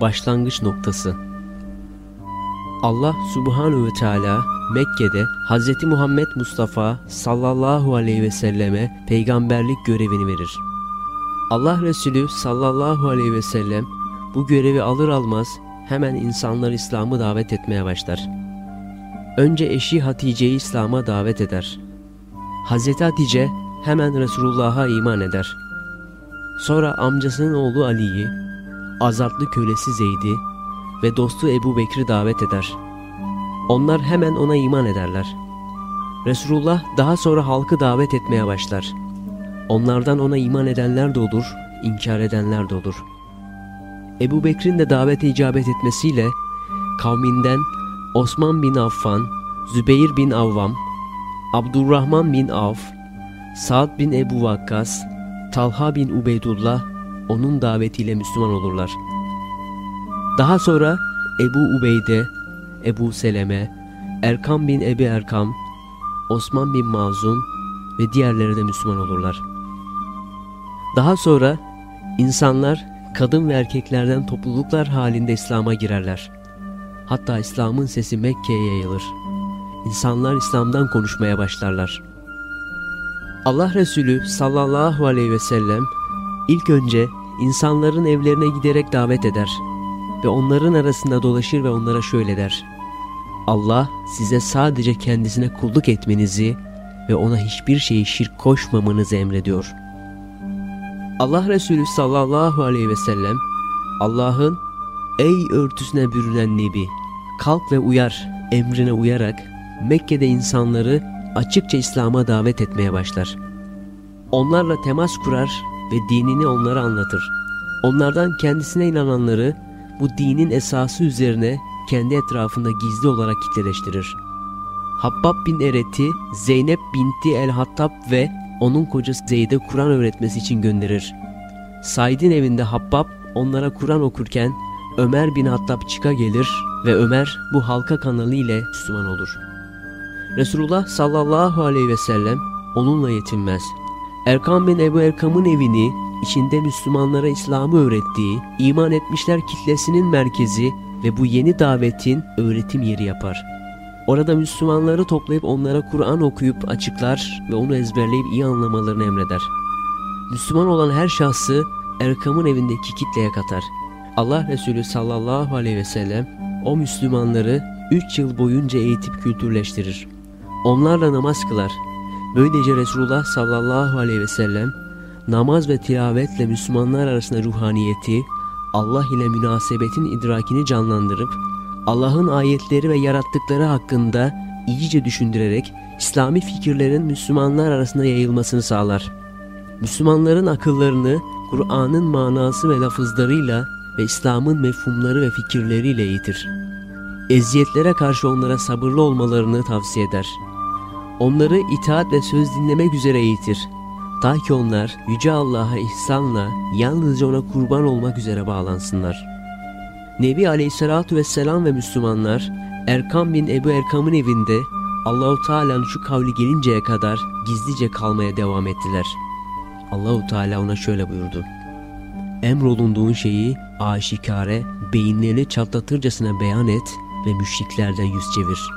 başlangıç noktası. Allah Subhanahu ve Teala Mekke'de Hz. Muhammed Mustafa sallallahu aleyhi ve selleme peygamberlik görevini verir. Allah Resulü sallallahu aleyhi ve sellem bu görevi alır almaz hemen insanları İslam'ı davet etmeye başlar. Önce eşi Hatice'yi İslam'a davet eder. Hz. Hatice hemen Resulullah'a iman eder. Sonra amcasının oğlu Ali'yi, azatlı kölesi Zeyd'i ve dostu Ebu Bekir'i davet eder. Onlar hemen ona iman ederler. Resulullah daha sonra halkı davet etmeye başlar. Onlardan ona iman edenler de olur, inkar edenler de olur. Ebu Bekir'in de davete icabet etmesiyle kavminden Osman bin Affan, Zübeyir bin Avvam, Abdurrahman bin Avf, Sa'd bin Ebu Vakkas, Talha bin Ubeydullah onun davetiyle Müslüman olurlar. Daha sonra Ebu Ubeyde, Ebu Seleme, Erkam bin Ebi Erkam, Osman bin Mazun ve diğerleri de Müslüman olurlar. Daha sonra insanlar kadın ve erkeklerden topluluklar halinde İslam'a girerler. Hatta İslam'ın sesi Mekke'ye yayılır. İnsanlar İslam'dan konuşmaya başlarlar. Allah Resulü sallallahu aleyhi ve sellem ilk önce insanların evlerine giderek davet eder ve onların arasında dolaşır ve onlara şöyle der. Allah size sadece kendisine kulluk etmenizi ve ona hiçbir şeyi şirk koşmamanızı emrediyor. Allah Resulü sallallahu aleyhi ve sellem Allah'ın ey örtüsüne bürünen nebi kalk ve uyar emrine uyarak Mekke'de insanları açıkça İslam'a davet etmeye başlar. Onlarla temas kurar ve dinini onlara anlatır. Onlardan kendisine inananları bu dinin esası üzerine kendi etrafında gizli olarak kitleleştirir. Habbab bin Eret'i Zeynep binti El-Hattab ve onun kocası Zeyd'e Kur'an öğretmesi için gönderir. Said'in evinde Habbab onlara Kur'an okurken Ömer bin Hattab çıka gelir ve Ömer bu halka kanalı ile Müslüman olur. Resulullah sallallahu aleyhi ve sellem onunla yetinmez. Erkam bin Ebu Erkam'ın evini içinde Müslümanlara İslam'ı öğrettiği, iman etmişler kitlesinin merkezi ve bu yeni davetin öğretim yeri yapar. Orada Müslümanları toplayıp onlara Kur'an okuyup açıklar ve onu ezberleyip iyi anlamalarını emreder. Müslüman olan her şahsı Erkam'ın evindeki kitleye katar. Allah Resulü sallallahu aleyhi ve sellem o Müslümanları 3 yıl boyunca eğitip kültürleştirir. Onlarla namaz kılar. Böylece Resulullah sallallahu aleyhi ve sellem namaz ve tilavetle Müslümanlar arasında ruhaniyeti, Allah ile münasebetin idrakini canlandırıp Allah'ın ayetleri ve yarattıkları hakkında iyice düşündürerek İslami fikirlerin Müslümanlar arasında yayılmasını sağlar. Müslümanların akıllarını Kur'an'ın manası ve lafızlarıyla ve İslam'ın mefhumları ve fikirleriyle eğitir. Eziyetlere karşı onlara sabırlı olmalarını tavsiye eder. Onları itaat ve söz dinlemek üzere eğitir. Ta ki onlar Yüce Allah'a ihsanla yalnızca ona kurban olmak üzere bağlansınlar. Nebi Aleyhisselatü Vesselam ve Müslümanlar Erkam bin Ebu Erkam'ın evinde Allahu Teala'nın şu kavli gelinceye kadar gizlice kalmaya devam ettiler. Allahu Teala ona şöyle buyurdu. Emrolunduğun şeyi aşikare, beyinlerini çatlatırcasına beyan et ve müşriklerden yüz çevir.''